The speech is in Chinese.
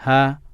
ها